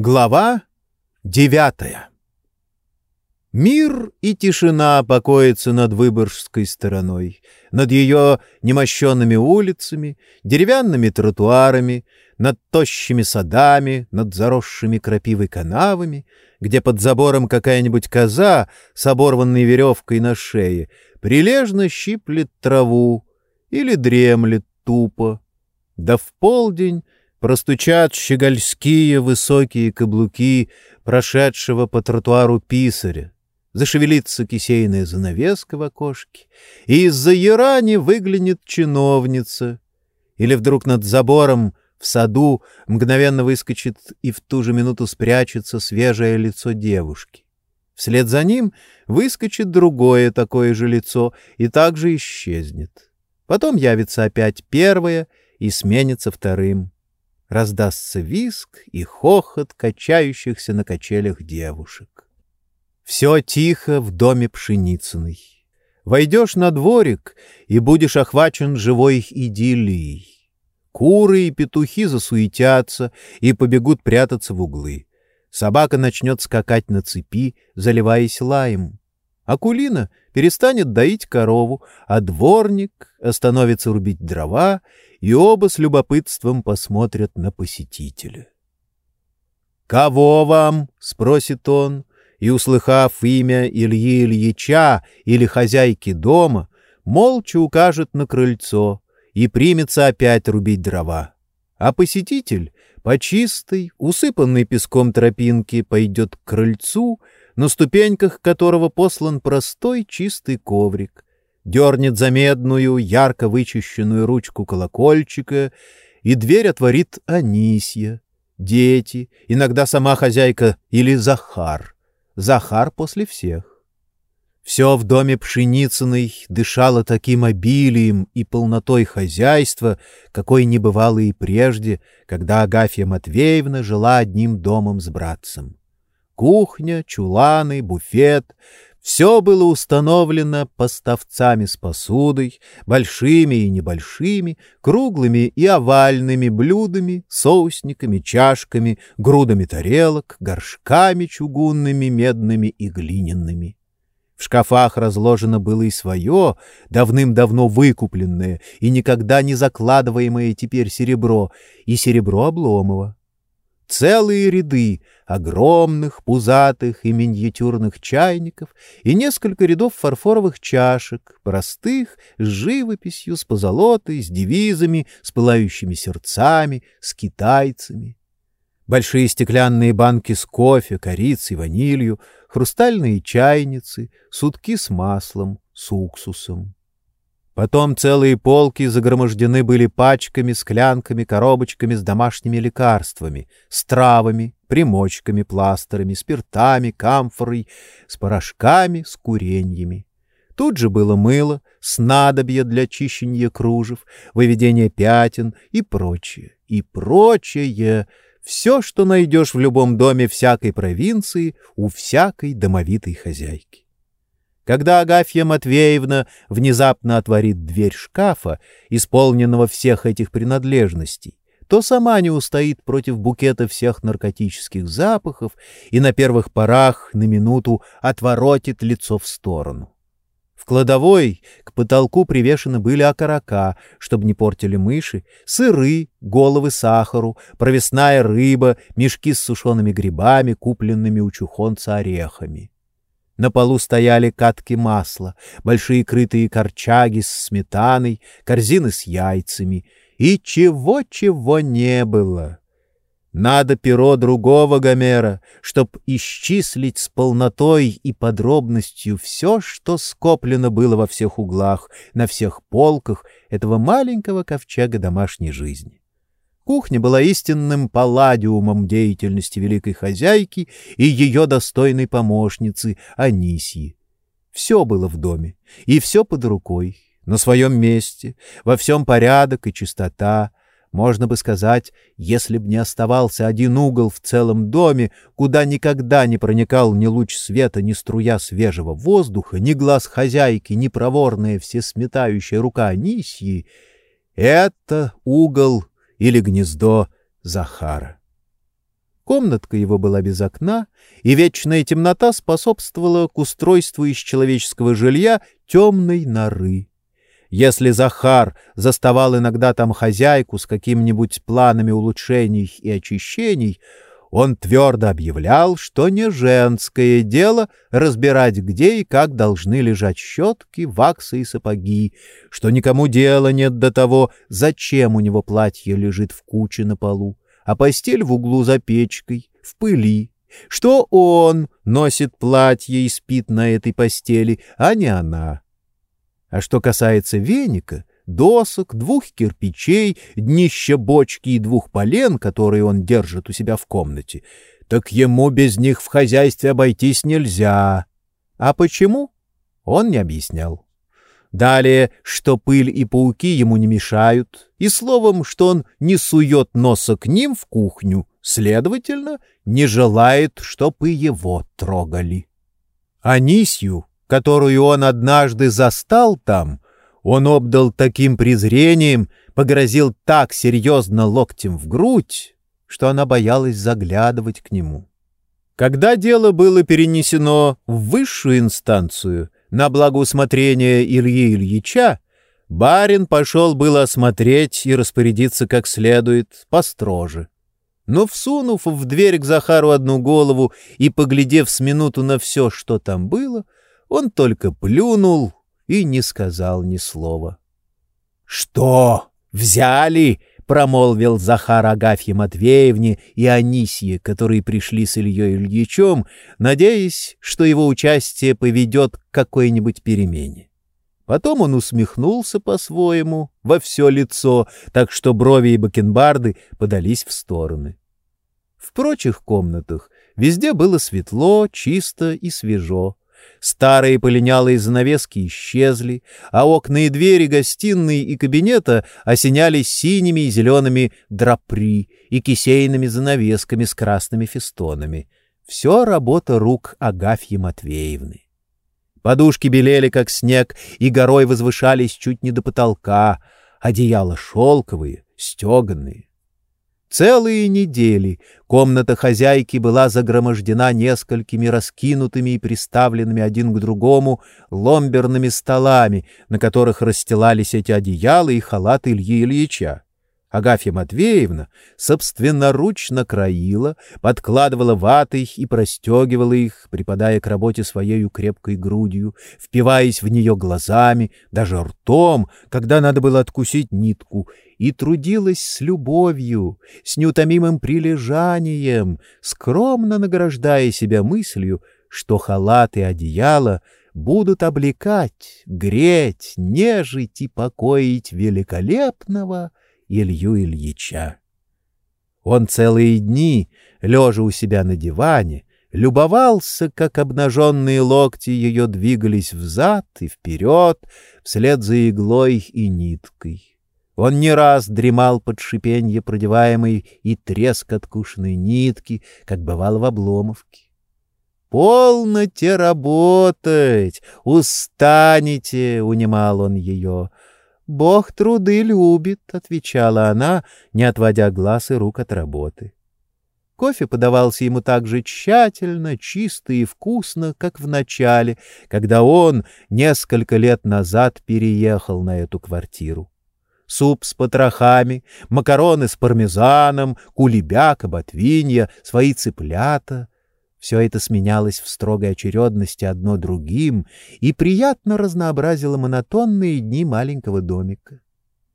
Глава девятая Мир и тишина покоятся над Выборгской стороной, над ее немощенными улицами, деревянными тротуарами, над тощими садами, над заросшими крапивой канавами, где под забором какая-нибудь коза с оборванной веревкой на шее прилежно щиплет траву или дремлет тупо. Да в полдень простучат щегольские высокие каблуки прошедшего по тротуару писаря, зашевелится кисейная занавеска в окошке, и из-за ярани выглянет чиновница, или вдруг над забором в саду мгновенно выскочит и в ту же минуту спрячется свежее лицо девушки. Вслед за ним выскочит другое такое же лицо и также исчезнет. Потом явится опять первое и сменится вторым раздастся виск и хохот качающихся на качелях девушек. Все тихо в доме Пшеницыной. Войдешь на дворик и будешь охвачен живой идиллией. Куры и петухи засуетятся и побегут прятаться в углы. Собака начнет скакать на цепи, заливаясь лаем. Акулина перестанет доить корову, а дворник остановится рубить дрова и оба с любопытством посмотрят на посетителя. «Кого вам?» — спросит он, и, услыхав имя Ильи Ильича или хозяйки дома, молча укажет на крыльцо и примется опять рубить дрова. А посетитель по чистой, усыпанной песком тропинке пойдет к крыльцу, на ступеньках которого послан простой чистый коврик, дернет за медную, ярко вычищенную ручку колокольчика, и дверь отворит Анисья, дети, иногда сама хозяйка или Захар. Захар после всех. Все в доме Пшеницыной дышало таким обилием и полнотой хозяйства, какой не бывало и прежде, когда Агафья Матвеевна жила одним домом с братцем. Кухня, чуланы, буфет все было установлено поставцами с посудой, большими и небольшими, круглыми и овальными блюдами, соусниками, чашками, грудами тарелок, горшками чугунными, медными и глиняными. В шкафах разложено было и свое, давным-давно выкупленное и никогда не закладываемое теперь серебро, и серебро Обломова. Целые ряды огромных, пузатых и миниатюрных чайников и несколько рядов фарфоровых чашек, простых, с живописью, с позолотой, с девизами, с пылающими сердцами, с китайцами. Большие стеклянные банки с кофе, корицей, ванилью, хрустальные чайницы, сутки с маслом, с уксусом. Потом целые полки загромождены были пачками, склянками, коробочками с домашними лекарствами, с травами, примочками, пластырами, спиртами, камфорой, с порошками, с куреньями. Тут же было мыло, снадобье для чищения кружев, выведения пятен и прочее, и прочее. Все, что найдешь в любом доме всякой провинции у всякой домовитой хозяйки. Когда Агафья Матвеевна внезапно отворит дверь шкафа, исполненного всех этих принадлежностей, то сама не устоит против букета всех наркотических запахов и на первых порах на минуту отворотит лицо в сторону. В кладовой к потолку привешены были окорока, чтобы не портили мыши, сыры, головы сахару, провесная рыба, мешки с сушеными грибами, купленными у чухонца орехами. На полу стояли катки масла, большие крытые корчаги с сметаной, корзины с яйцами. И чего-чего не было. Надо перо другого Гомера, чтоб исчислить с полнотой и подробностью все, что скоплено было во всех углах, на всех полках этого маленького ковчега домашней жизни. Кухня была истинным палладиумом деятельности великой хозяйки и ее достойной помощницы Анисьи. Все было в доме, и все под рукой, на своем месте, во всем порядок и чистота. Можно бы сказать, если б не оставался один угол в целом доме, куда никогда не проникал ни луч света, ни струя свежего воздуха, ни глаз хозяйки, ни проворная всесметающая рука Анисьи, это угол или гнездо Захара. Комнатка его была без окна, и вечная темнота способствовала к устройству из человеческого жилья темной норы. Если Захар заставал иногда там хозяйку с какими-нибудь планами улучшений и очищений, он твердо объявлял, что не женское дело разбирать, где и как должны лежать щетки, ваксы и сапоги, что никому дела нет до того, зачем у него платье лежит в куче на полу, а постель в углу за печкой, в пыли, что он носит платье и спит на этой постели, а не она. А что касается веника, досок, двух кирпичей, днища бочки и двух полен, которые он держит у себя в комнате, так ему без них в хозяйстве обойтись нельзя. А почему? Он не объяснял. Далее, что пыль и пауки ему не мешают, и словом, что он не сует носа к ним в кухню, следовательно, не желает, чтобы его трогали. Анисью, которую он однажды застал там, он обдал таким презрением, погрозил так серьезно локтем в грудь, что она боялась заглядывать к нему. Когда дело было перенесено в высшую инстанцию — на благоусмотрение Ильи Ильича, барин пошел было осмотреть и распорядиться как следует, построже. Но, всунув в дверь к Захару одну голову и поглядев с минуту на все, что там было, он только плюнул и не сказал ни слова. — Что, взяли? промолвил Захар Агафье Матвеевне и Анисье, которые пришли с Ильей Ильичем, надеясь, что его участие поведет к какой-нибудь перемене. Потом он усмехнулся по-своему во все лицо, так что брови и бакенбарды подались в стороны. В прочих комнатах везде было светло, чисто и свежо. Старые полинялые занавески исчезли, а окна и двери гостиной и кабинета осенялись синими и зелеными драпри и кисейными занавесками с красными фестонами. Все работа рук Агафьи Матвеевны. Подушки белели, как снег, и горой возвышались чуть не до потолка, одеяла шелковые, стеганные. Целые недели комната хозяйки была загромождена несколькими раскинутыми и приставленными один к другому ломберными столами, на которых расстилались эти одеяла и халаты Ильи Ильича. Агафья Матвеевна собственноручно краила, подкладывала ватой и простегивала их, припадая к работе своей крепкой грудью, впиваясь в нее глазами, даже ртом, когда надо было откусить нитку, и трудилась с любовью, с неутомимым прилежанием, скромно награждая себя мыслью, что халат и одеяло будут облекать, греть, нежить и покоить великолепного — Илью Ильича. Он целые дни, лежа у себя на диване, любовался, как обнаженные локти ее двигались взад и вперед, вслед за иглой и ниткой. Он не раз дремал под шипенье продеваемой и треск откушенной нитки, как бывало в обломовке. «Полноте работать! Устанете!» — унимал он ее. «Бог труды любит», — отвечала она, не отводя глаз и рук от работы. Кофе подавался ему так же тщательно, чисто и вкусно, как в начале, когда он несколько лет назад переехал на эту квартиру. Суп с потрохами, макароны с пармезаном, кулебяка, ботвинья, свои цыплята — все это сменялось в строгой очередности одно другим и приятно разнообразило монотонные дни маленького домика.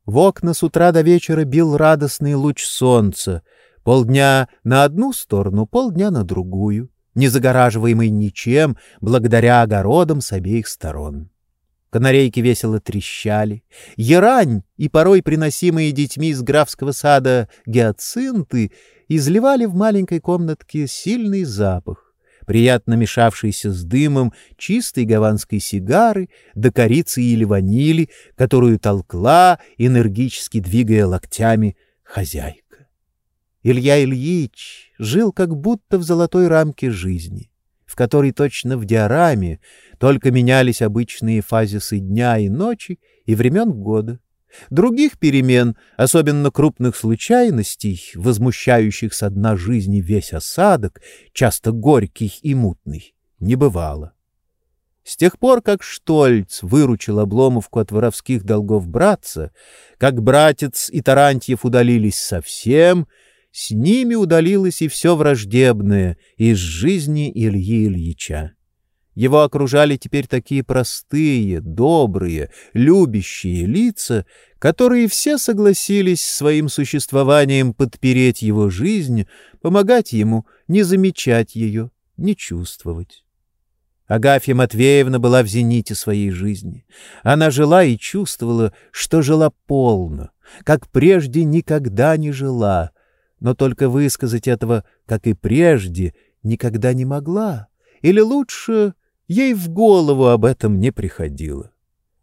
В окна с утра до вечера бил радостный луч солнца, полдня на одну сторону, полдня на другую, не загораживаемый ничем, благодаря огородам с обеих сторон. Канарейки весело трещали. Ярань и порой приносимые детьми из графского сада гиацинты изливали в маленькой комнатке сильный запах, приятно мешавшийся с дымом чистой гаванской сигары до корицы или ванили, которую толкла, энергически двигая локтями, хозяйка. Илья Ильич жил как будто в золотой рамке жизни, в которой точно в диораме только менялись обычные фазисы дня и ночи и времен года, Других перемен, особенно крупных случайностей, возмущающих со дна жизни весь осадок, часто горький и мутный, не бывало. С тех пор, как Штольц выручил Обломовку от воровских долгов братца, как братец и Тарантьев удалились совсем, с ними удалилось и все враждебное из жизни Ильи Ильича. Его окружали теперь такие простые, добрые, любящие лица, которые все согласились своим существованием подпереть его жизнь, помогать ему не замечать ее, не чувствовать. Агафья Матвеевна была в зените своей жизни. Она жила и чувствовала, что жила полно, как прежде никогда не жила, но только высказать этого, как и прежде, никогда не могла. Или лучше Ей в голову об этом не приходило.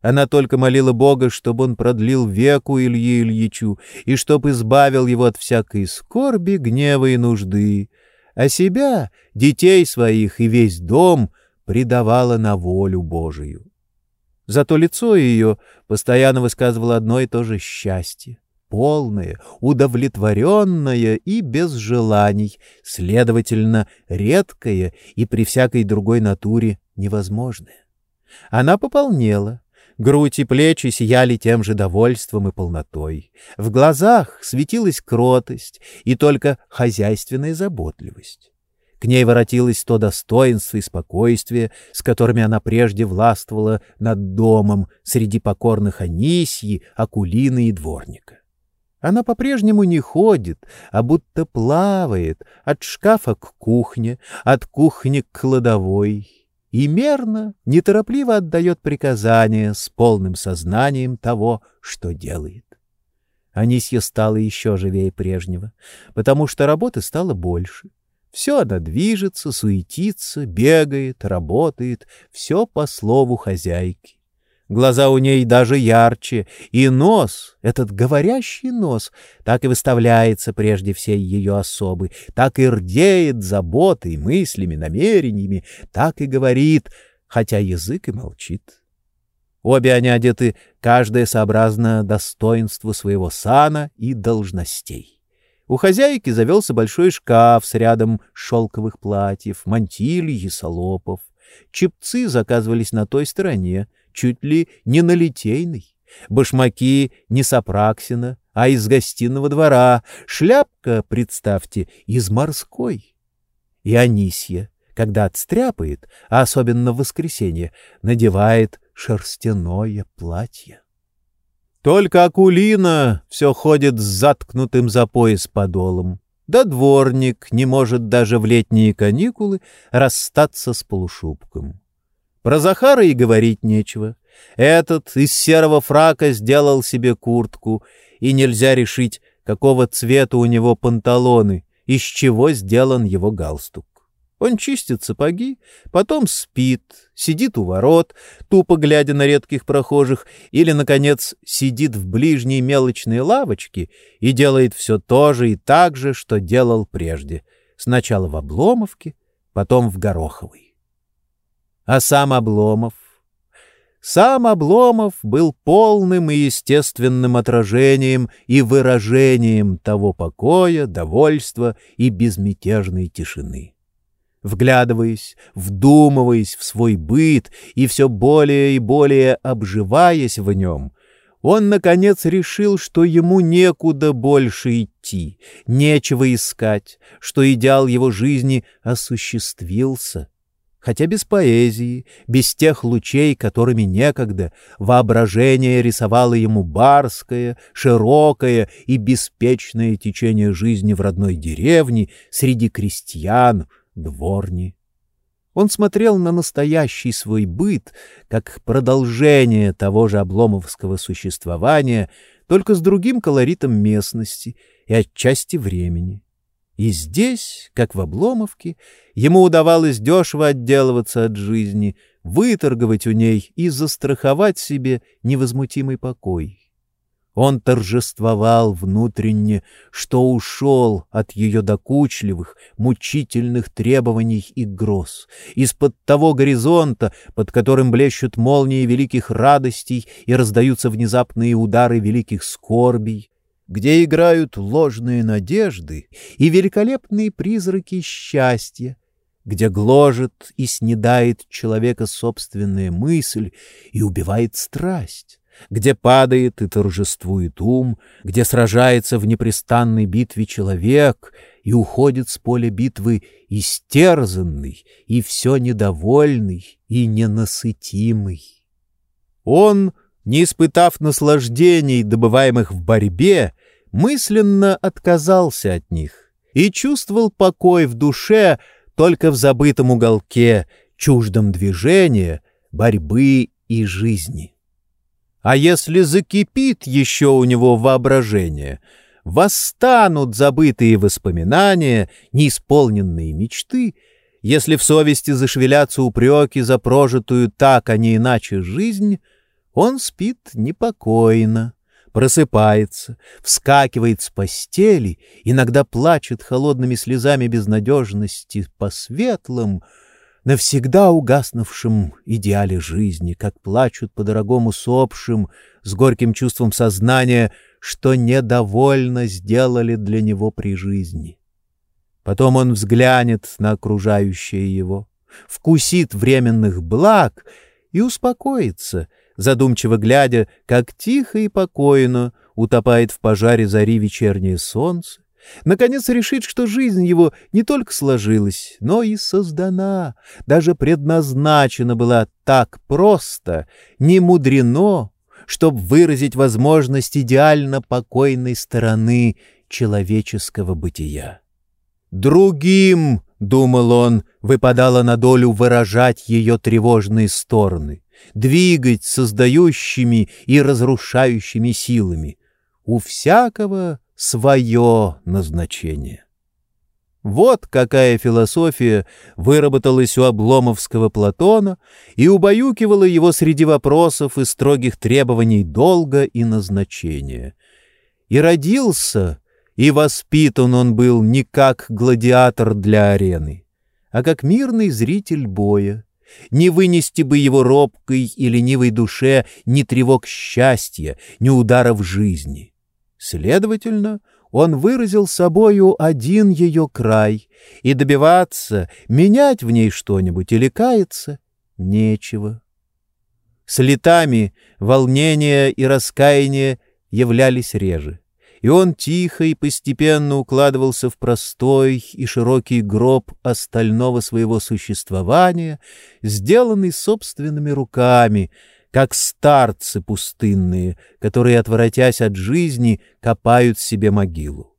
Она только молила Бога, чтобы он продлил веку Илье Ильичу и чтоб избавил его от всякой скорби, гнева и нужды, а себя, детей своих и весь дом предавала на волю Божию. Зато лицо ее постоянно высказывало одно и то же счастье полное, удовлетворенное и без желаний, следовательно, редкое и при всякой другой натуре невозможное. Она пополнела, грудь и плечи сияли тем же довольством и полнотой, в глазах светилась кротость и только хозяйственная заботливость. К ней воротилось то достоинство и спокойствие, с которыми она прежде властвовала над домом среди покорных Анисьи, Акулины и дворника. Она по-прежнему не ходит, а будто плавает от шкафа к кухне, от кухни к кладовой, и мерно, неторопливо отдает приказания с полным сознанием того, что делает. Анисья стала еще живее прежнего, потому что работы стало больше. Все она движется, суетится, бегает, работает, все по слову хозяйки. Глаза у ней даже ярче, и нос, этот говорящий нос, так и выставляется прежде всей ее особы, так и рдеет заботой, мыслями, намерениями, так и говорит, хотя язык и молчит. Обе они одеты, каждая сообразно достоинству своего сана и должностей. У хозяйки завелся большой шкаф с рядом шелковых платьев, мантилий и салопов. Чепцы заказывались на той стороне — чуть ли не на Литейной. Башмаки не с Апраксина, а из гостиного двора. Шляпка, представьте, из морской. И Анисья, когда отстряпает, а особенно в воскресенье, надевает шерстяное платье. Только Акулина все ходит с заткнутым за пояс подолом. Да дворник не может даже в летние каникулы расстаться с полушубком. Про Захара и говорить нечего. Этот из серого фрака сделал себе куртку, и нельзя решить, какого цвета у него панталоны, из чего сделан его галстук. Он чистит сапоги, потом спит, сидит у ворот, тупо глядя на редких прохожих, или, наконец, сидит в ближней мелочной лавочке и делает все то же и так же, что делал прежде. Сначала в Обломовке, потом в Гороховой. А сам Обломов? Сам Обломов был полным и естественным отражением и выражением того покоя, довольства и безмятежной тишины. Вглядываясь, вдумываясь в свой быт и все более и более обживаясь в нем, он, наконец, решил, что ему некуда больше идти, нечего искать, что идеал его жизни осуществился — хотя без поэзии, без тех лучей, которыми некогда воображение рисовало ему барское, широкое и беспечное течение жизни в родной деревне среди крестьян, дворни. Он смотрел на настоящий свой быт как продолжение того же обломовского существования, только с другим колоритом местности и отчасти времени. И здесь, как в Обломовке, ему удавалось дешево отделываться от жизни, выторговать у ней и застраховать себе невозмутимый покой. Он торжествовал внутренне, что ушел от ее докучливых, мучительных требований и гроз, из-под того горизонта, под которым блещут молнии великих радостей и раздаются внезапные удары великих скорбей, где играют ложные надежды и великолепные призраки счастья, где гложет и снедает человека собственная мысль и убивает страсть где падает и торжествует ум, где сражается в непрестанной битве человек и уходит с поля битвы истерзанный и все недовольный и ненасытимый. Он, не испытав наслаждений, добываемых в борьбе, мысленно отказался от них и чувствовал покой в душе только в забытом уголке, чуждом движения, борьбы и жизни. А если закипит еще у него воображение, восстанут забытые воспоминания, неисполненные мечты, если в совести зашевелятся упреки за прожитую так, а не иначе жизнь, он спит непокойно, просыпается, вскакивает с постели, иногда плачет холодными слезами безнадежности по светлым, навсегда угаснувшем идеале жизни, как плачут по дорогому сопшим, с горьким чувством сознания, что недовольно сделали для него при жизни. Потом он взглянет на окружающее его, вкусит временных благ и успокоится, задумчиво глядя, как тихо и покойно утопает в пожаре зари вечернее солнце, Наконец решить, что жизнь его не только сложилась, но и создана, даже предназначена была так просто, не мудрено, чтобы выразить возможность идеально покойной стороны человеческого бытия. Другим, — думал он, — выпадало на долю выражать ее тревожные стороны, двигать создающими и разрушающими силами. У всякого свое назначение. Вот какая философия выработалась у обломовского Платона и убаюкивала его среди вопросов и строгих требований долга и назначения. И родился, и воспитан он был не как гладиатор для арены, а как мирный зритель боя. Не вынести бы его робкой и ленивой душе ни тревог счастья, ни ударов жизни. Следовательно, он выразил собою один ее край, и добиваться, менять в ней что-нибудь или каяться — нечего. С летами волнение и раскаяние являлись реже, и он тихо и постепенно укладывался в простой и широкий гроб остального своего существования, сделанный собственными руками — как старцы пустынные, которые, отворотясь от жизни, копают себе могилу.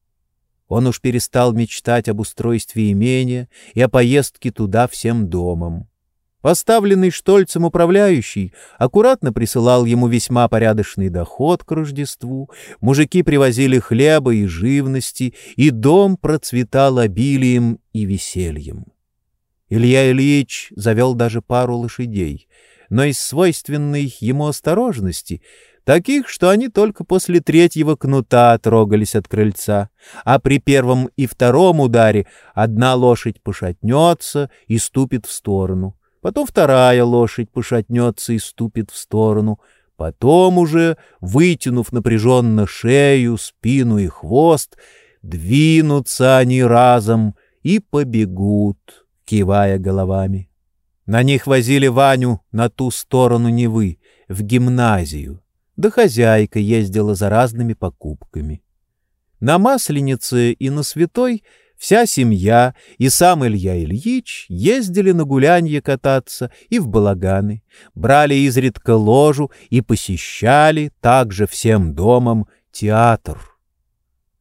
Он уж перестал мечтать об устройстве имения и о поездке туда всем домом. Поставленный Штольцем управляющий аккуратно присылал ему весьма порядочный доход к Рождеству, мужики привозили хлеба и живности, и дом процветал обилием и весельем. Илья Ильич завел даже пару лошадей — но из свойственной ему осторожности, таких, что они только после третьего кнута трогались от крыльца, а при первом и втором ударе одна лошадь пошатнется и ступит в сторону, потом вторая лошадь пошатнется и ступит в сторону, потом уже, вытянув напряженно шею, спину и хвост, двинутся они разом и побегут, кивая головами. На них возили Ваню на ту сторону Невы, в гимназию, да хозяйка ездила за разными покупками. На Масленице и на Святой вся семья и сам Илья Ильич ездили на гулянье кататься и в балаганы, брали изредка ложу и посещали также всем домом театр.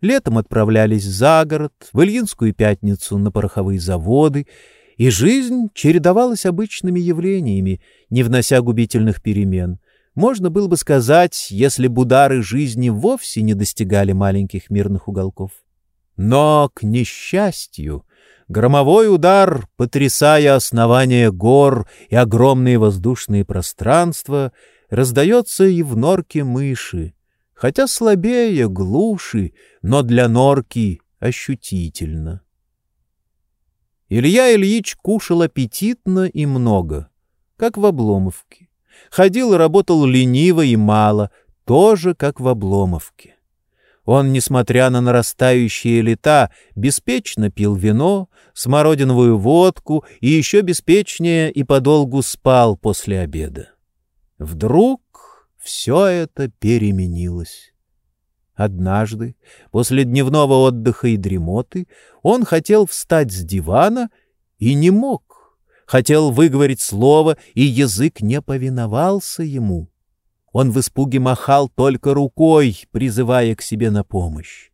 Летом отправлялись за город, в Ильинскую пятницу на пороховые заводы и жизнь чередовалась обычными явлениями, не внося губительных перемен. Можно было бы сказать, если бы удары жизни вовсе не достигали маленьких мирных уголков. Но, к несчастью, громовой удар, потрясая основания гор и огромные воздушные пространства, раздается и в норке мыши, хотя слабее, глуши, но для норки ощутительно. Илья Ильич кушал аппетитно и много, как в Обломовке. Ходил и работал лениво и мало, тоже как в Обломовке. Он, несмотря на нарастающие лета, беспечно пил вино, смородиновую водку и еще беспечнее и подолгу спал после обеда. Вдруг все это переменилось. Однажды, после дневного отдыха и дремоты, он хотел встать с дивана и не мог. Хотел выговорить слово, и язык не повиновался ему. Он в испуге махал только рукой, призывая к себе на помощь.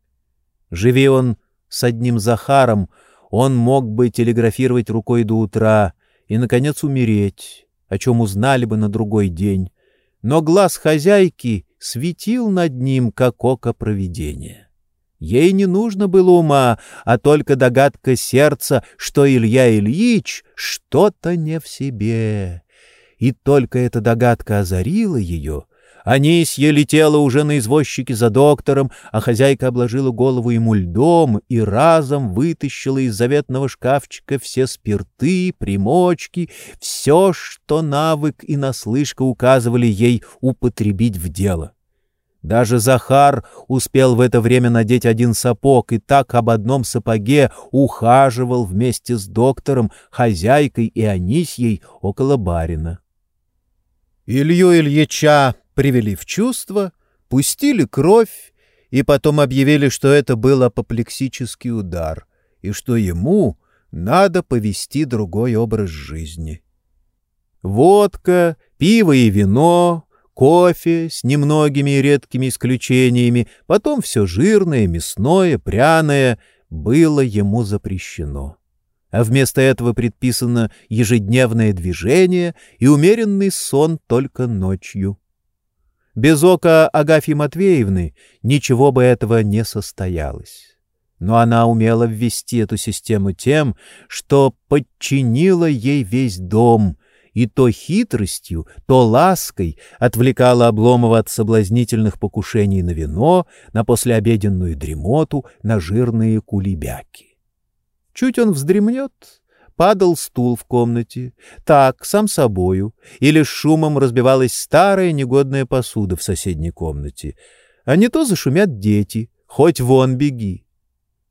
Живи он с одним Захаром, он мог бы телеграфировать рукой до утра и, наконец, умереть, о чем узнали бы на другой день. Но глаз хозяйки светил над ним, как око провидения. Ей не нужно было ума, а только догадка сердца, что Илья Ильич что-то не в себе. И только эта догадка озарила ее — Анисья летела уже на извозчике за доктором, а хозяйка обложила голову ему льдом и разом вытащила из заветного шкафчика все спирты, примочки, все, что навык и наслышка указывали ей употребить в дело. Даже Захар успел в это время надеть один сапог и так об одном сапоге ухаживал вместе с доктором, хозяйкой и Анисьей около барина. Илью Ильича привели в чувство, пустили кровь и потом объявили, что это был апоплексический удар и что ему надо повести другой образ жизни. Водка, пиво и вино, кофе с немногими редкими исключениями, потом все жирное, мясное, пряное было ему запрещено. А вместо этого предписано ежедневное движение и умеренный сон только ночью. Без ока Агафьи Матвеевны ничего бы этого не состоялось. Но она умела ввести эту систему тем, что подчинила ей весь дом, и то хитростью, то лаской отвлекала Обломова от соблазнительных покушений на вино, на послеобеденную дремоту, на жирные кулебяки. Чуть он вздремнет, падал стул в комнате, так, сам собою, или шумом разбивалась старая негодная посуда в соседней комнате, а не то зашумят дети, хоть вон беги.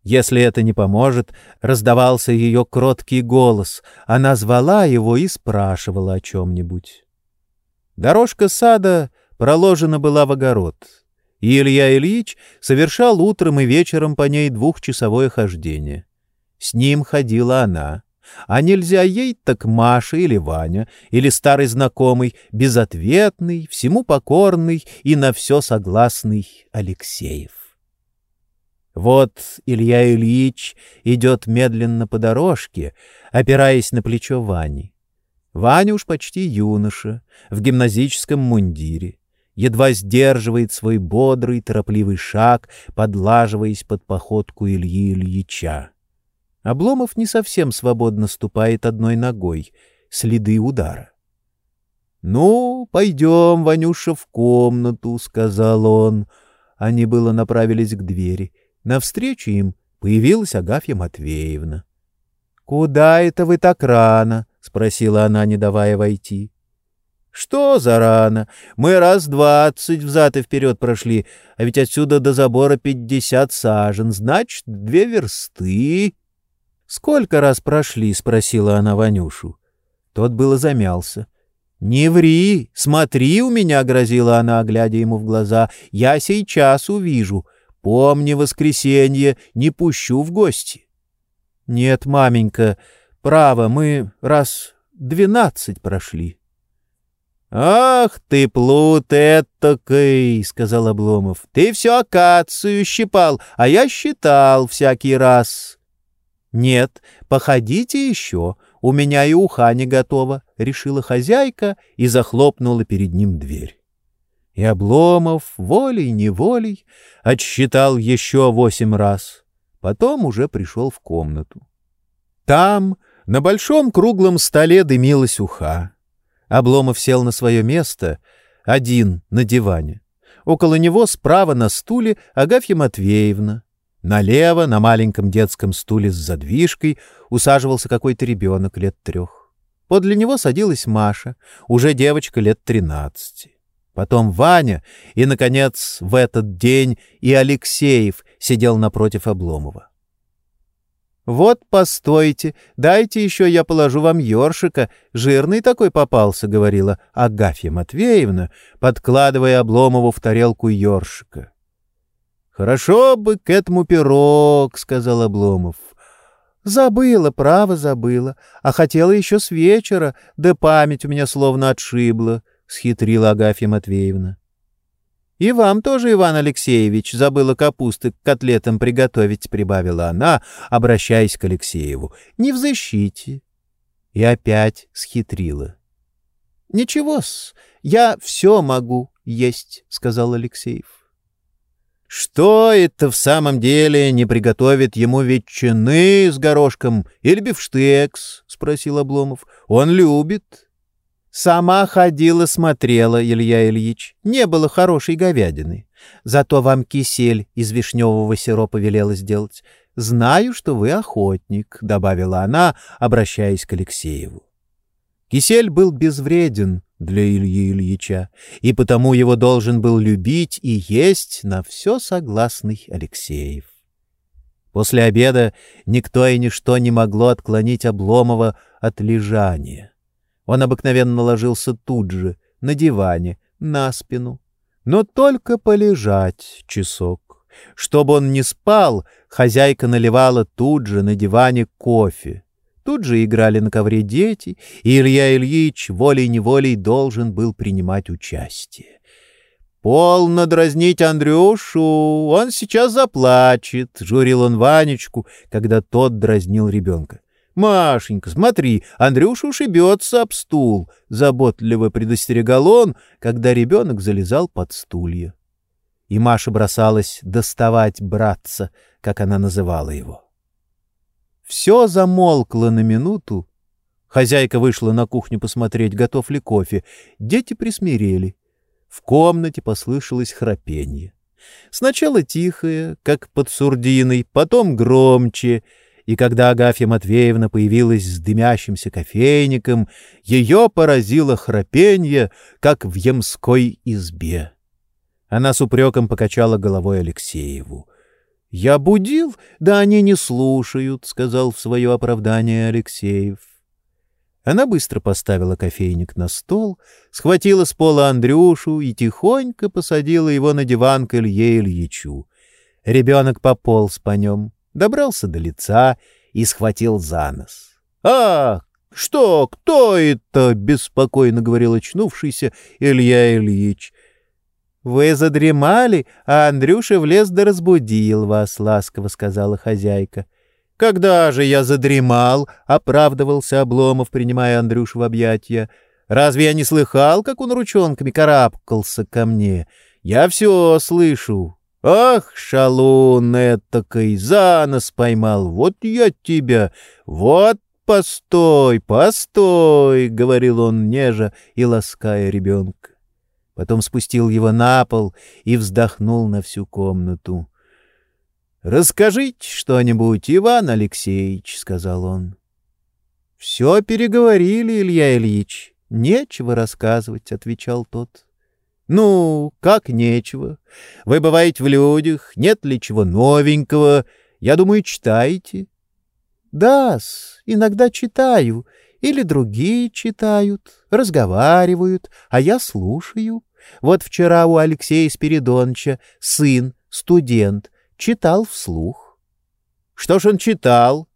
Если это не поможет, раздавался ее кроткий голос, она звала его и спрашивала о чем-нибудь. Дорожка сада проложена была в огород, и Илья Ильич совершал утром и вечером по ней двухчасовое хождение. С ним ходила она. А нельзя ей, так Маша или Ваня, или старый знакомый, безответный, всему покорный и на все согласный Алексеев. Вот Илья Ильич идет медленно по дорожке, опираясь на плечо Вани. Ваня уж почти юноша, в гимназическом мундире, едва сдерживает свой бодрый, торопливый шаг, подлаживаясь под походку Ильи Ильича. Обломов не совсем свободно ступает одной ногой, следы удара. — Ну, пойдем, Ванюша, в комнату, — сказал он. Они было направились к двери. Навстречу им появилась Агафья Матвеевна. — Куда это вы так рано? — спросила она, не давая войти. — Что за рано? Мы раз двадцать взад и вперед прошли, а ведь отсюда до забора пятьдесят сажен, значит, две версты. «Сколько раз прошли?» — спросила она Ванюшу. Тот было замялся. «Не ври! Смотри у меня!» — грозила она, глядя ему в глаза. «Я сейчас увижу. Помни воскресенье, не пущу в гости». «Нет, маменька, право, мы раз двенадцать прошли». «Ах ты, плут этакой!» — сказал Обломов. «Ты все акацию щипал, а я считал всякий раз». «Нет, походите еще, у меня и уха не готова», — решила хозяйка и захлопнула перед ним дверь. И Обломов волей-неволей отсчитал еще восемь раз, потом уже пришел в комнату. Там на большом круглом столе дымилась уха. Обломов сел на свое место, один на диване. Около него справа на стуле Агафья Матвеевна. Налево, на маленьком детском стуле с задвижкой, усаживался какой-то ребенок лет трех. Подле него садилась Маша, уже девочка лет тринадцати. Потом Ваня, и, наконец, в этот день и Алексеев сидел напротив Обломова. «Вот, постойте, дайте еще я положу вам ёршика, жирный такой попался», — говорила Агафья Матвеевна, подкладывая Обломову в тарелку ёршика. «Хорошо бы к этому пирог», — сказал Обломов. «Забыла, право забыла, а хотела еще с вечера, да память у меня словно отшибла», — схитрила Агафья Матвеевна. «И вам тоже, Иван Алексеевич, забыла капусты к котлетам приготовить», — прибавила она, обращаясь к Алексееву. «Не взыщите». И опять схитрила. «Ничего-с, я все могу есть», — сказал Алексеев. «Что это в самом деле не приготовит ему ветчины с горошком или бифштекс?» — спросил Обломов. «Он любит». Сама ходила, смотрела, Илья Ильич. Не было хорошей говядины. Зато вам кисель из вишневого сиропа велела сделать. Знаю, что вы охотник, — добавила она, обращаясь к Алексееву. Кисель был безвреден для Ильи Ильича, и потому его должен был любить и есть на все согласный Алексеев. После обеда никто и ничто не могло отклонить Обломова от лежания. Он обыкновенно ложился тут же, на диване, на спину. Но только полежать часок. Чтобы он не спал, хозяйка наливала тут же на диване кофе. Тут же играли на ковре дети, и Илья Ильич волей-неволей должен был принимать участие. «Полно дразнить Андрюшу, он сейчас заплачет», — журил он Ванечку, когда тот дразнил ребенка. «Машенька, смотри, Андрюша ушибется об стул», — заботливо предостерегал он, когда ребенок залезал под стулья. И Маша бросалась доставать братца, как она называла его. Все замолкло на минуту. Хозяйка вышла на кухню посмотреть, готов ли кофе. Дети присмирели. В комнате послышалось храпенье. Сначала тихое, как под сурдиной, потом громче — и когда Агафья Матвеевна появилась с дымящимся кофейником, ее поразило храпенье, как в ямской избе. Она с упреком покачала головой Алексееву. — Я будил, да они не слушают, — сказал в свое оправдание Алексеев. Она быстро поставила кофейник на стол, схватила с пола Андрюшу и тихонько посадила его на диван к Илье Ильичу. Ребенок пополз по нем добрался до лица и схватил за нос. «Ах, что, кто это?» — беспокойно говорил очнувшийся Илья Ильич. «Вы задремали, а Андрюша влез да разбудил вас», — ласково сказала хозяйка. «Когда же я задремал?» — оправдывался Обломов, принимая Андрюшу в объятия. «Разве я не слыхал, как он ручонками карабкался ко мне? Я все слышу. Ах, шалун этакой, за нос поймал, вот я тебя, вот постой, постой, — говорил он нежа и лаская ребенка. Потом спустил его на пол и вздохнул на всю комнату. — Расскажите что-нибудь, Иван Алексеевич, — сказал он. — Все переговорили, Илья Ильич. — Нечего рассказывать, — отвечал тот. «Ну, как нечего. Вы бываете в людях, нет ли чего новенького? Я думаю, читаете». «Да-с, иногда читаю, или другие читают, разговаривают, а я слушаю. Вот вчера у Алексея Спиридоновича сын, студент, читал вслух». «Что ж он читал?»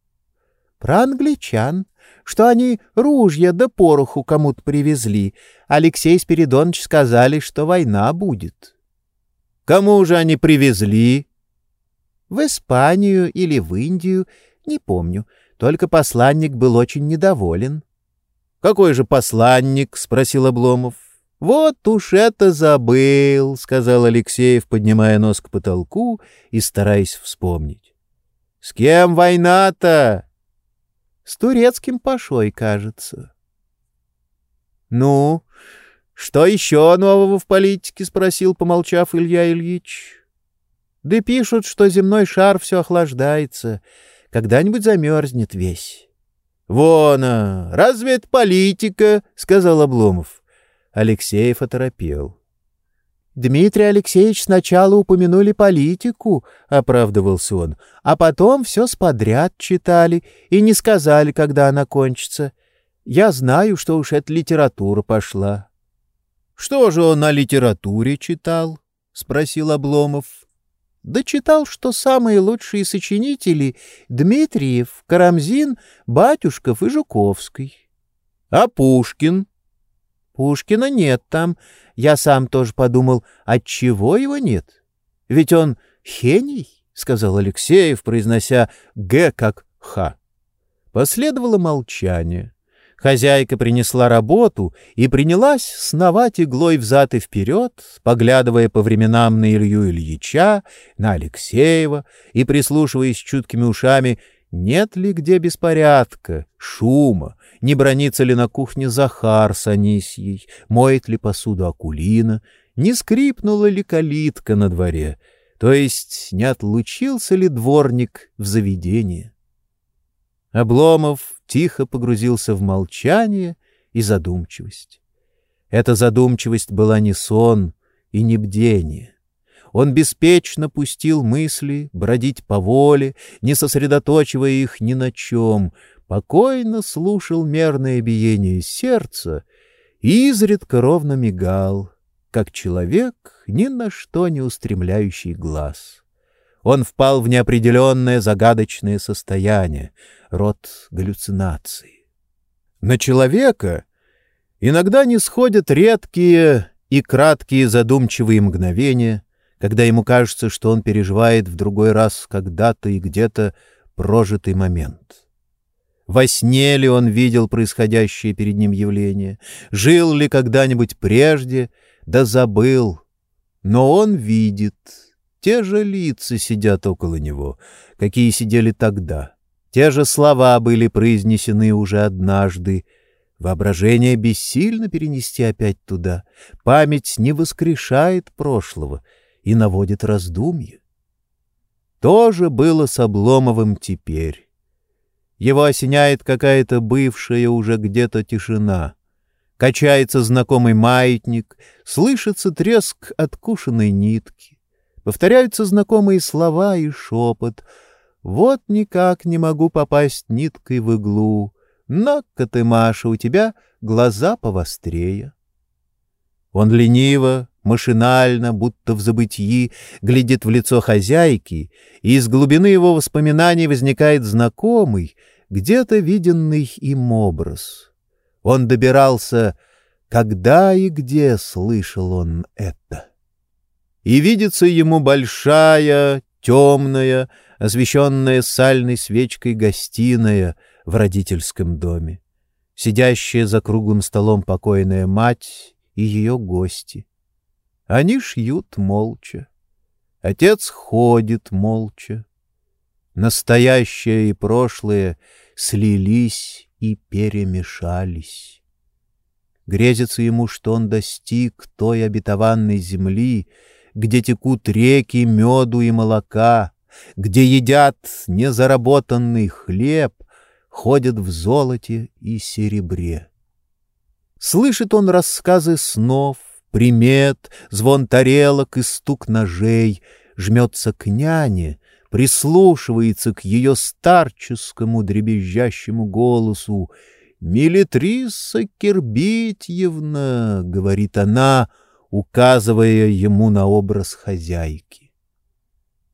«Про англичан что они ружья да пороху кому-то привезли. Алексей Спиридонович сказали, что война будет. — Кому же они привезли? — В Испанию или в Индию, не помню. Только посланник был очень недоволен. — Какой же посланник? — спросил Обломов. — Вот уж это забыл, — сказал Алексеев, поднимая нос к потолку и стараясь вспомнить. — С кем война-то? С турецким пашой, кажется. — Ну, «Что еще нового в политике?» — спросил, помолчав Илья Ильич. «Да пишут, что земной шар все охлаждается, когда-нибудь замерзнет весь». «Вон, а, разве это политика?» — сказал Обломов. Алексеев оторопел. «Дмитрий Алексеевич сначала упомянули политику», — оправдывался он, «а потом все сподряд читали и не сказали, когда она кончится. Я знаю, что уж эта литература пошла». Что же он о литературе читал? — спросил Обломов. — Да читал, что самые лучшие сочинители — Дмитриев, Карамзин, Батюшков и Жуковский. — А Пушкин? — Пушкина нет там. Я сам тоже подумал, отчего его нет? Ведь он хений, — сказал Алексеев, произнося «г» как «х». Последовало молчание. Хозяйка принесла работу и принялась сновать иглой взад и вперед, поглядывая по временам на Илью Ильича, на Алексеева и прислушиваясь чуткими ушами, нет ли где беспорядка, шума, не бронится ли на кухне Захар с Анисьей, моет ли посуду Акулина, не скрипнула ли калитка на дворе, то есть не отлучился ли дворник в заведение. Обломов тихо погрузился в молчание и задумчивость. Эта задумчивость была не сон и не бдение. Он беспечно пустил мысли бродить по воле, не сосредоточивая их ни на чем, покойно слушал мерное биение сердца и изредка ровно мигал, как человек, ни на что не устремляющий глаз. Он впал в неопределенное загадочное состояние — род галлюцинации. На человека иногда не сходят редкие и краткие задумчивые мгновения, когда ему кажется, что он переживает в другой раз когда-то и где-то прожитый момент. Во сне ли он видел происходящее перед ним явление, жил ли когда-нибудь прежде, да забыл. Но он видит, те же лица сидят около него, какие сидели тогда — те же слова были произнесены уже однажды. Воображение бессильно перенести опять туда. Память не воскрешает прошлого и наводит раздумья. То же было с Обломовым теперь. Его осеняет какая-то бывшая уже где-то тишина. Качается знакомый маятник, слышится треск откушенной нитки. Повторяются знакомые слова и шепот — вот никак не могу попасть ниткой в иглу. Но-ка ты, Маша, у тебя глаза повострее. Он лениво, машинально, будто в забытии, глядит в лицо хозяйки, и из глубины его воспоминаний возникает знакомый, где-то виденный им образ. Он добирался, когда и где слышал он это. И видится ему большая, темная, освещенная сальной свечкой гостиная в родительском доме, сидящая за круглым столом покойная мать и ее гости. Они шьют молча. Отец ходит молча. Настоящее и прошлое слились и перемешались. Грезится ему, что он достиг той обетованной земли, где текут реки меду и молока, где едят незаработанный хлеб, ходят в золоте и серебре. Слышит он рассказы снов, примет, звон тарелок и стук ножей, жмется к няне, прислушивается к ее старческому дребезжащему голосу. «Милитриса Кирбитьевна», — говорит она, указывая ему на образ хозяйки.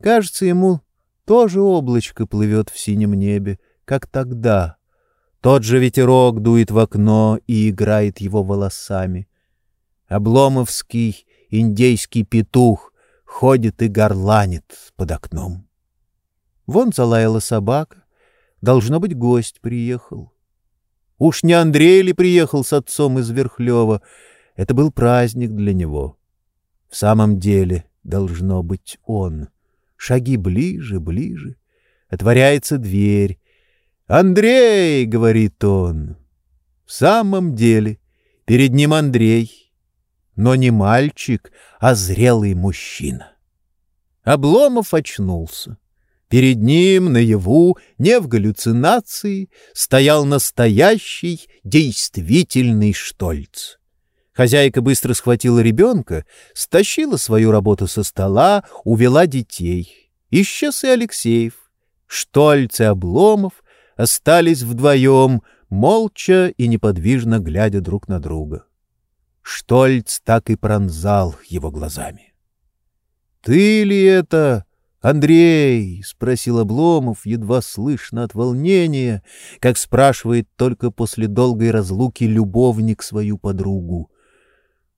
Кажется, ему тоже облачко плывет в синем небе, как тогда. Тот же ветерок дует в окно и играет его волосами. Обломовский индейский петух ходит и горланит под окном. Вон залаяла собака. Должно быть, гость приехал. Уж не Андрей ли приехал с отцом из Верхлева? Это был праздник для него. В самом деле, должно быть он. Шаги ближе, ближе. Отворяется дверь. «Андрей!» — говорит он. В самом деле, перед ним Андрей. но не мальчик, а зрелый мужчина. Обломов очнулся. Перед ним наяву, не в галлюцинации, стоял настоящий, действительный Штольц. Хозяйка быстро схватила ребенка, стащила свою работу со стола, увела детей. Исчез и Алексеев. Штольц и Обломов остались вдвоем, молча и неподвижно глядя друг на друга. Штольц так и пронзал его глазами. — Ты ли это, Андрей? — спросил Обломов, едва слышно от волнения, как спрашивает только после долгой разлуки любовник свою подругу. —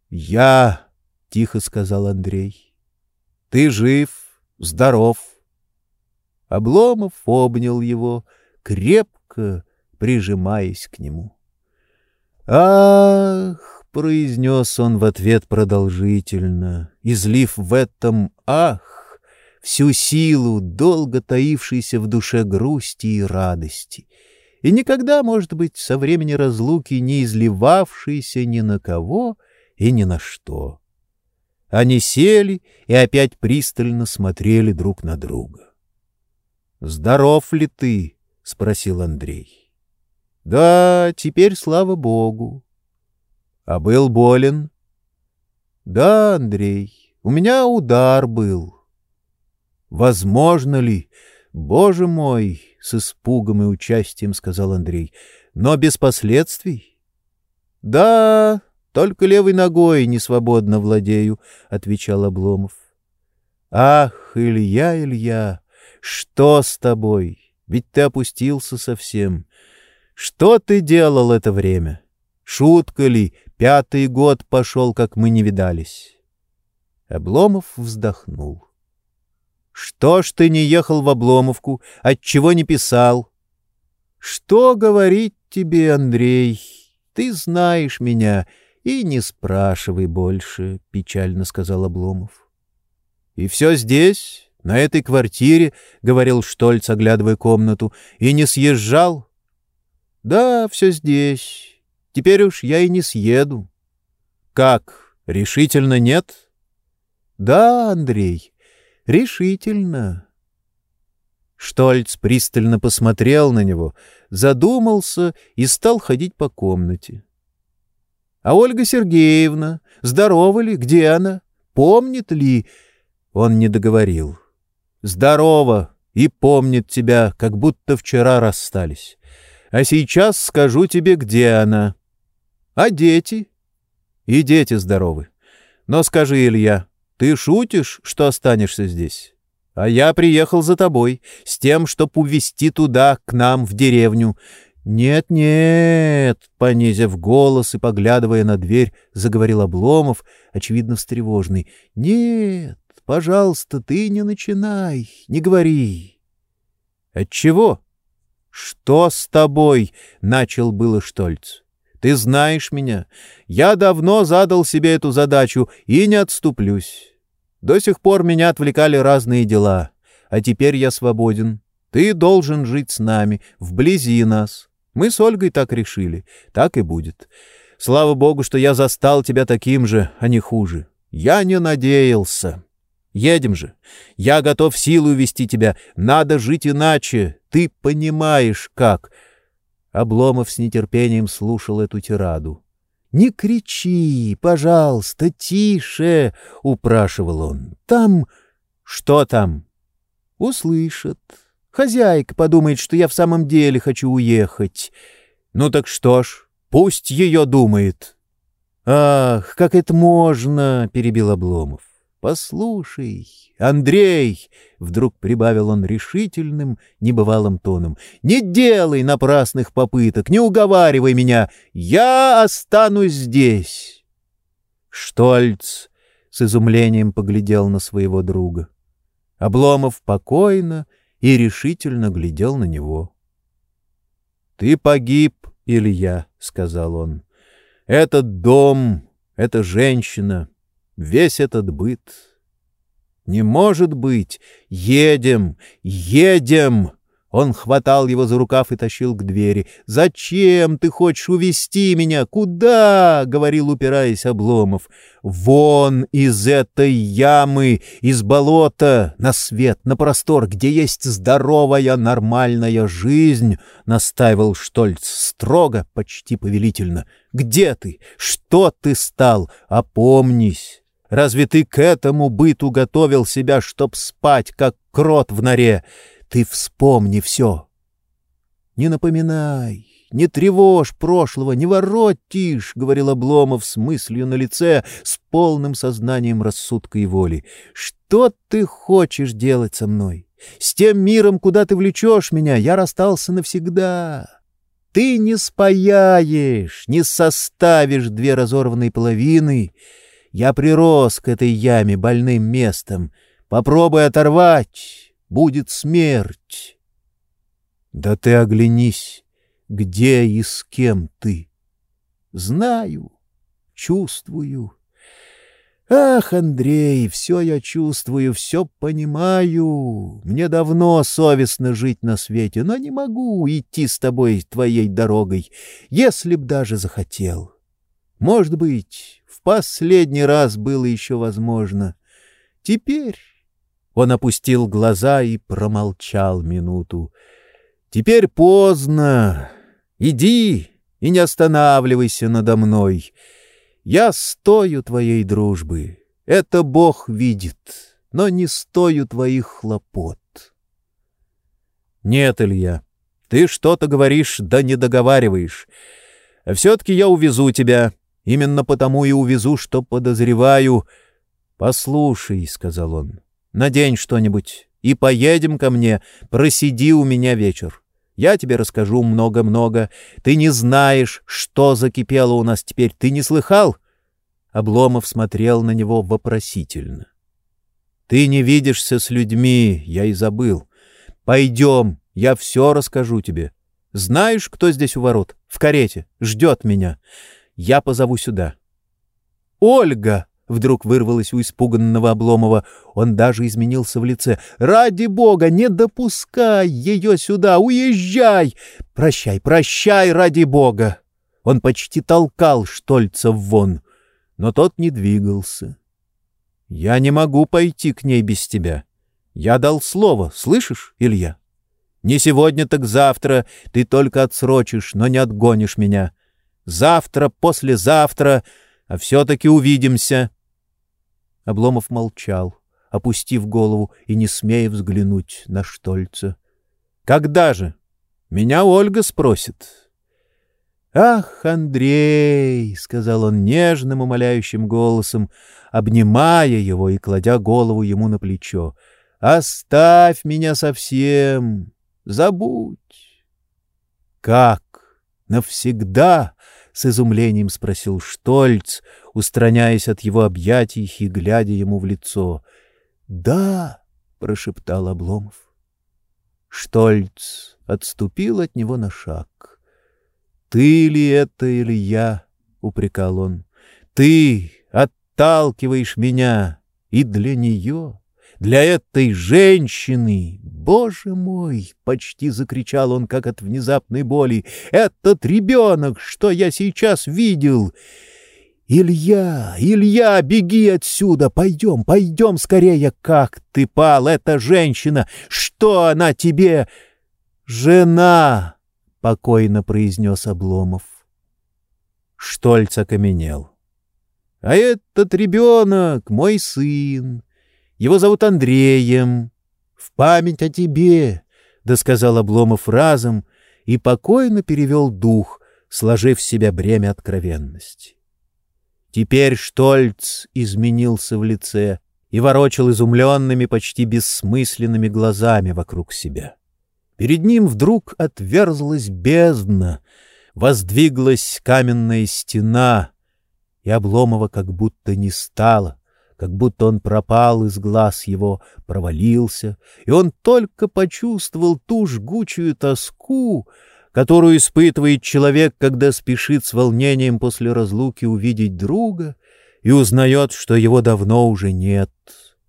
Я, — тихо сказал Андрей, — ты жив, здоров. Обломов обнял его, крепко прижимаясь к нему. «Ах!» — произнес он в ответ продолжительно, излив в этом «ах» всю силу, долго таившейся в душе грусти и радости, и никогда, может быть, со времени разлуки не изливавшейся ни на кого и ни на что. Они сели и опять пристально смотрели друг на друга. «Здоров ли ты?» — спросил Андрей. Да, теперь, слава богу. А был болен? Да, Андрей, у меня удар был. Возможно ли? Боже мой, с испугом и участием сказал Андрей. Но без последствий? Да, только левой ногой не свободно владею, отвечал Обломов. Ах, Илья, Илья, что с тобой? Ведь ты опустился совсем. Что ты делал это время? Шутка ли, пятый год пошел, как мы не видались? Обломов вздохнул. Что ж ты не ехал в Обломовку, отчего не писал? Что говорить тебе, Андрей? Ты знаешь меня, и не спрашивай больше, — печально сказал Обломов. — И все здесь, на этой квартире, — говорил Штольц, оглядывая комнату, — и не съезжал? Да, все здесь. Теперь уж я и не съеду. Как? Решительно нет? Да, Андрей, решительно. Штольц пристально посмотрел на него, задумался и стал ходить по комнате. — А Ольга Сергеевна, здорова ли? Где она? Помнит ли? Он не договорил. — Здорово и помнит тебя, как будто вчера расстались. А сейчас скажу тебе, где она. А дети? И дети здоровы. Но скажи, Илья, ты шутишь, что останешься здесь? А я приехал за тобой, с тем, чтоб увезти туда, к нам, в деревню. «Нет-нет», — понизив голос и поглядывая на дверь, заговорил Обломов, очевидно встревоженный. «Нет, пожалуйста, ты не начинай, не говори». «Отчего?» «Что с тобой?» — начал было Штольц. «Ты знаешь меня. Я давно задал себе эту задачу и не отступлюсь. До сих пор меня отвлекали разные дела, а теперь я свободен. Ты должен жить с нами, вблизи нас. Мы с Ольгой так решили. Так и будет. Слава богу, что я застал тебя таким же, а не хуже. Я не надеялся». Едем же. Я готов силу вести тебя. Надо жить иначе. Ты понимаешь, как. Обломов с нетерпением слушал эту тираду. «Не кричи, пожалуйста, тише!» — упрашивал он. «Там...» «Что там?» «Услышат. Хозяйка подумает, что я в самом деле хочу уехать. Ну так что ж, пусть ее думает». «Ах, как это можно!» — перебил Обломов. «Послушай, Андрей!» — вдруг прибавил он решительным, небывалым тоном. «Не делай напрасных попыток, не уговаривай меня! Я останусь здесь!» Штольц с изумлением поглядел на своего друга. Обломов покойно и решительно глядел на него. «Ты погиб, Илья», — сказал он. «Этот дом, эта женщина...» весь этот быт. Не может быть! Едем! Едем! Он хватал его за рукав и тащил к двери. «Зачем ты хочешь увести меня? Куда?» — говорил, упираясь Обломов. «Вон из этой ямы, из болота, на свет, на простор, где есть здоровая, нормальная жизнь!» — настаивал Штольц строго, почти повелительно. «Где ты? Что ты стал? Опомнись!» Разве ты к этому быту готовил себя, чтоб спать, как крот в норе? Ты вспомни все. Не напоминай, не тревожь прошлого, не воротишь, — говорил Обломов с мыслью на лице, с полным сознанием рассудка и воли. Что ты хочешь делать со мной? С тем миром, куда ты влечешь меня, я расстался навсегда. Ты не спаяешь, не составишь две разорванные половины. Я прирос к этой яме больным местом. Попробуй оторвать, будет смерть. Да ты оглянись, где и с кем ты. Знаю, чувствую. Ах, Андрей, все я чувствую, все понимаю. Мне давно совестно жить на свете, но не могу идти с тобой твоей дорогой, если б даже захотел. Может быть, в последний раз было еще возможно. Теперь он опустил глаза и промолчал минуту. «Теперь поздно. Иди и не останавливайся надо мной. Я стою твоей дружбы. Это Бог видит, но не стою твоих хлопот». «Нет, Илья, ты что-то говоришь, да не договариваешь. Все-таки я увезу тебя. Именно потому и увезу, что подозреваю...» «Послушай», — сказал он, — Надень что-нибудь и поедем ко мне, просиди у меня вечер. Я тебе расскажу много-много. Ты не знаешь, что закипело у нас теперь. Ты не слыхал?» Обломов смотрел на него вопросительно. «Ты не видишься с людьми, я и забыл. Пойдем, я все расскажу тебе. Знаешь, кто здесь у ворот? В карете. Ждет меня. Я позову сюда». «Ольга!» Вдруг вырвалось у испуганного Обломова. Он даже изменился в лице. «Ради бога, не допускай ее сюда! Уезжай! Прощай, прощай, ради бога!» Он почти толкал Штольца вон, но тот не двигался. «Я не могу пойти к ней без тебя. Я дал слово, слышишь, Илья? Не сегодня, так завтра ты только отсрочишь, но не отгонишь меня. Завтра, послезавтра, а все-таки увидимся». Обломов молчал, опустив голову и не смея взглянуть на Штольца. — Когда же? Меня Ольга спросит. — Ах, Андрей! — сказал он нежным, умоляющим голосом, обнимая его и кладя голову ему на плечо. — Оставь меня совсем! Забудь! — Как? Навсегда? — с изумлением спросил Штольц, устраняясь от его объятий и глядя ему в лицо. «Да!» — прошептал Обломов. Штольц отступил от него на шаг. «Ты ли это или я?» — упрекал он. «Ты отталкиваешь меня, и для нее, для этой женщины, Боже мой!» — почти закричал он, как от внезапной боли. «Этот ребенок, что я сейчас видел!» «Илья! Илья, беги отсюда! Пойдем, пойдем скорее! Как ты пал, эта женщина! Что она тебе?» «Жена!» — покойно произнес Обломов. Штольц окаменел. «А этот ребенок — мой сын. Его зовут Андреем. В память о тебе!» — досказал Обломов разом и покойно перевел дух, сложив в себя бремя откровенности. Теперь Штольц изменился в лице и ворочал изумленными, почти бессмысленными глазами вокруг себя. Перед ним вдруг отверзлась бездна, воздвиглась каменная стена, и Обломова как будто не стало, как будто он пропал из глаз его, провалился, и он только почувствовал ту жгучую тоску, которую испытывает человек, когда спешит с волнением после разлуки увидеть друга и узнает, что его давно уже нет,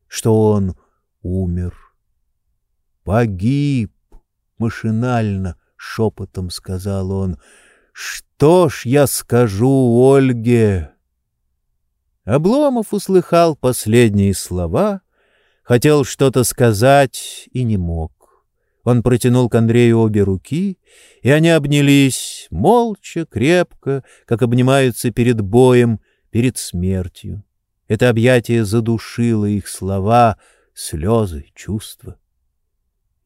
что он умер. Погиб, машинально, шепотом сказал он. Что ж я скажу Ольге? Обломов услыхал последние слова, хотел что-то сказать и не мог. Он протянул к Андрею обе руки, и они обнялись, молча, крепко, как обнимаются перед боем, перед смертью. Это объятие задушило их слова, слезы, чувства.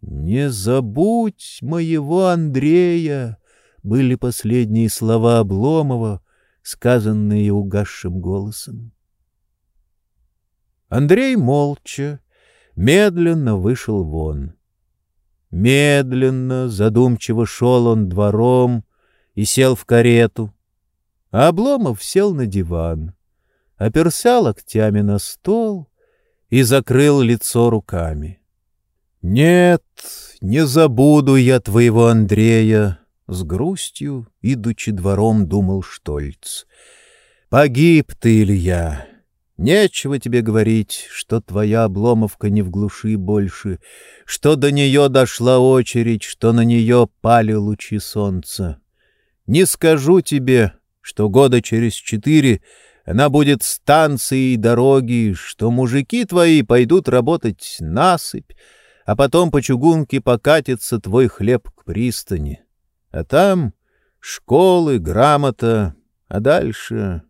«Не забудь моего Андрея!» — были последние слова Обломова, сказанные угасшим голосом. Андрей молча, медленно вышел вон. Медленно, задумчиво шел он двором и сел в карету, а Обломов сел на диван, оперся локтями на стол и закрыл лицо руками. «Нет, не забуду я твоего Андрея», — с грустью, идучи двором, думал Штольц. «Погиб ты, Илья. Нечего тебе говорить, что твоя обломовка не в глуши больше, что до нее дошла очередь, что на нее пали лучи солнца. Не скажу тебе, что года через четыре она будет станцией дороги, что мужики твои пойдут работать насыпь, а потом по чугунке покатится твой хлеб к пристани. А там школы, грамота, а дальше...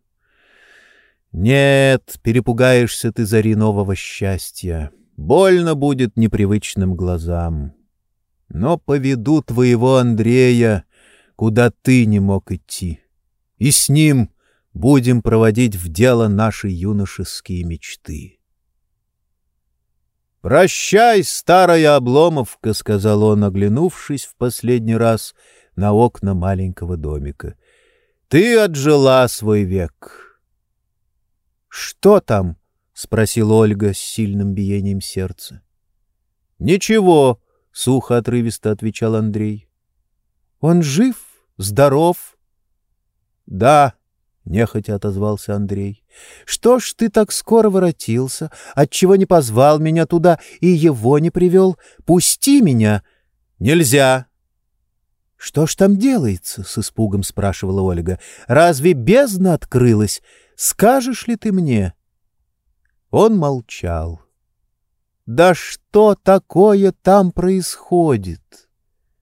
Нет, перепугаешься ты зари нового счастья. Больно будет непривычным глазам. Но поведу твоего Андрея, куда ты не мог идти. И с ним будем проводить в дело наши юношеские мечты. «Прощай, старая обломовка», — сказал он, оглянувшись в последний раз на окна маленького домика. «Ты отжила свой век». «Что там?» — спросила Ольга с сильным биением сердца. «Ничего», — сухо отрывисто отвечал Андрей. «Он жив? Здоров?» «Да», — нехотя отозвался Андрей. — Что ж ты так скоро воротился? Отчего не позвал меня туда и его не привел? Пусти меня! — Нельзя! — Что ж там делается? — с испугом спрашивала Ольга. — Разве бездна открылась? Скажешь ли ты мне? Он молчал. — Да что такое там происходит?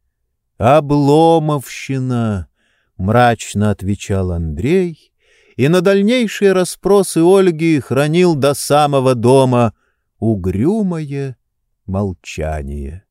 — Обломовщина! — мрачно отвечал Андрей — и на дальнейшие расспросы Ольги хранил до самого дома угрюмое молчание.